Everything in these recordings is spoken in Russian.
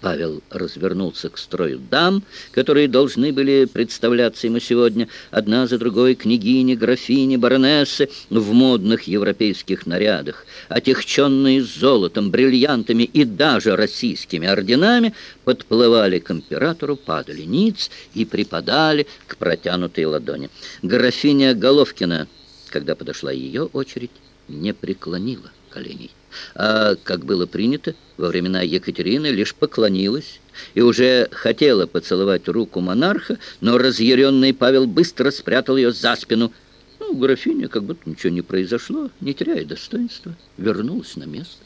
Павел развернулся к строю дам, которые должны были представляться ему сегодня, одна за другой княгини, графини, баронессы в модных европейских нарядах, отягченные золотом, бриллиантами и даже российскими орденами, подплывали к императору, падали ниц и припадали к протянутой ладони. Графиня Головкина, когда подошла ее очередь, не преклонила коленей а, как было принято, во времена Екатерины лишь поклонилась и уже хотела поцеловать руку монарха, но разъяренный Павел быстро спрятал ее за спину. Ну, графиня, как будто ничего не произошло, не теряя достоинства, вернулась на место.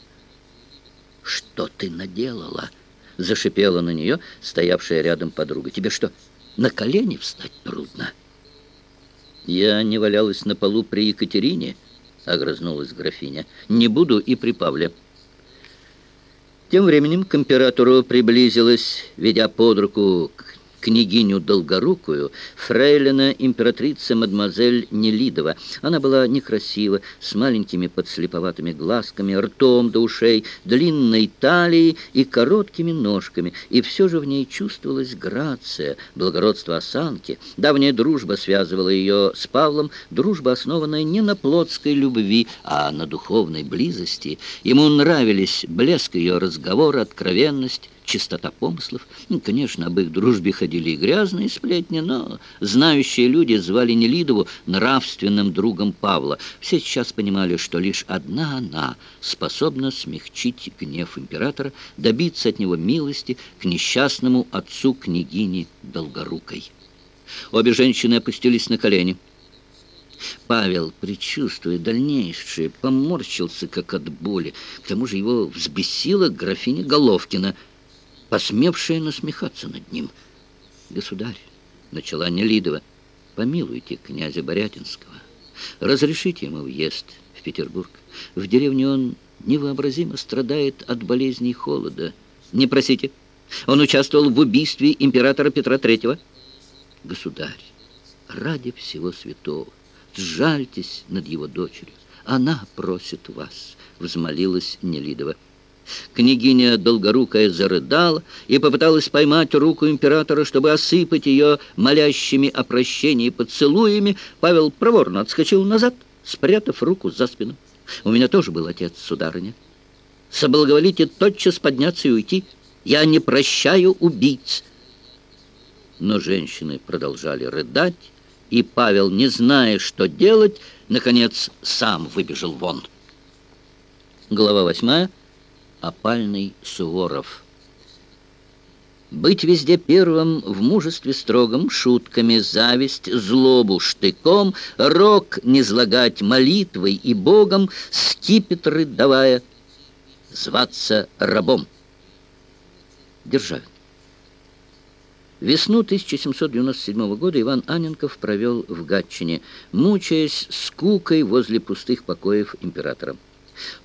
«Что ты наделала?» — зашипела на нее стоявшая рядом подруга. «Тебе что, на колени встать трудно?» «Я не валялась на полу при Екатерине», — огрызнулась графиня. «Не буду и при Павле». Тем временем к императору приблизилась, ведя под руку княгиню Долгорукую, фрейлина императрица мадемуазель Нелидова. Она была некрасива, с маленькими подслеповатыми глазками, ртом до ушей, длинной талией и короткими ножками, и все же в ней чувствовалась грация, благородство осанки. Давняя дружба связывала ее с Павлом, дружба, основанная не на плотской любви, а на духовной близости. Ему нравились блеск ее разговора, откровенность, чистота помыслов. Ну, конечно, об их дружбе ходили и грязные сплетни, но знающие люди звали Нелидову нравственным другом Павла. Все сейчас понимали, что лишь одна она способна смягчить гнев императора, добиться от него милости к несчастному отцу княгини Долгорукой. Обе женщины опустились на колени. Павел, предчувствуя дальнейшее, поморщился, как от боли. К тому же его взбесила графиня Головкина — посмевшая насмехаться над ним. «Государь», — начала Нелидова, — «помилуйте князя Борятинского, разрешите ему въезд в Петербург. В деревне он невообразимо страдает от болезней холода. Не просите, он участвовал в убийстве императора Петра Третьего. Государь, ради всего святого, сжальтесь над его дочерью. Она просит вас, — взмолилась Нелидова. Княгиня Долгорукая зарыдала и попыталась поймать руку императора, чтобы осыпать ее молящими о прощении поцелуями. Павел проворно отскочил назад, спрятав руку за спину. «У меня тоже был отец, сударыня. Соблаговолите тотчас подняться и уйти. Я не прощаю убийц». Но женщины продолжали рыдать, и Павел, не зная, что делать, наконец сам выбежал вон. Глава восьмая опальный Суворов. Быть везде первым в мужестве строгом, шутками, зависть, злобу, штыком, рок не злагать молитвой и Богом, скипетры давая, зваться рабом. Державин. Весну 1797 года Иван Аненков провел в Гатчине, мучаясь скукой возле пустых покоев императора.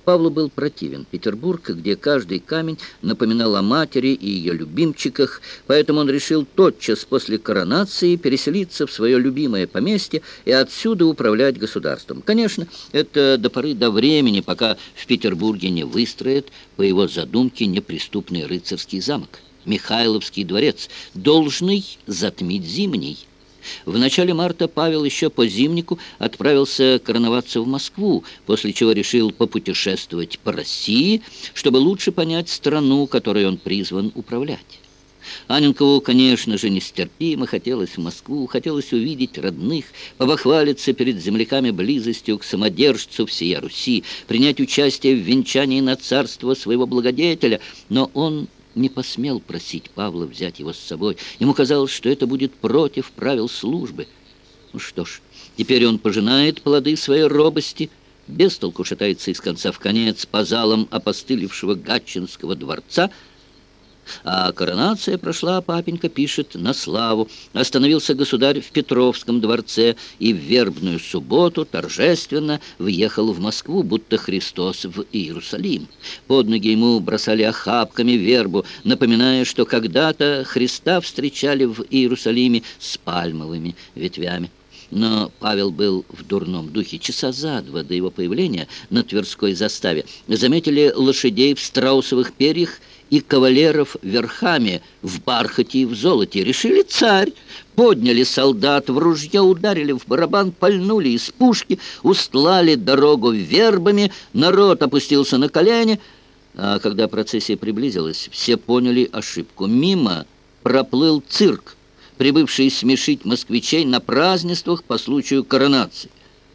Павлу был противен Петербург, где каждый камень напоминал о матери и ее любимчиках, поэтому он решил тотчас после коронации переселиться в свое любимое поместье и отсюда управлять государством. Конечно, это до поры до времени, пока в Петербурге не выстроят, по его задумке, неприступный рыцарский замок. Михайловский дворец, должный затмить Зимний. В начале марта Павел еще по зимнику отправился короноваться в Москву, после чего решил попутешествовать по России, чтобы лучше понять страну, которой он призван управлять. Аненкову, конечно же, нестерпимо хотелось в Москву, хотелось увидеть родных, побахвалиться перед земляками близостью к самодержцу всей Руси, принять участие в венчании на царство своего благодетеля, но он не посмел просить Павла взять его с собой. Ему казалось, что это будет против правил службы. Ну что ж, теперь он пожинает плоды своей робости, без толку шатается из конца в конец по залам опостылевшего Гатчинского дворца — а коронация прошла, папенька пишет, на славу. Остановился государь в Петровском дворце и в вербную субботу торжественно въехал в Москву, будто Христос в Иерусалим. Под ноги ему бросали охапками вербу, напоминая, что когда-то Христа встречали в Иерусалиме с пальмовыми ветвями. Но Павел был в дурном духе. Часа за два до его появления на Тверской заставе заметили лошадей в страусовых перьях и кавалеров верхами в бархате и в золоте. Решили царь. Подняли солдат в ружье, ударили в барабан, пальнули из пушки, устлали дорогу вербами, народ опустился на колени. А когда процессия приблизилась, все поняли ошибку. Мимо проплыл цирк, прибывший смешить москвичей на празднествах по случаю коронации.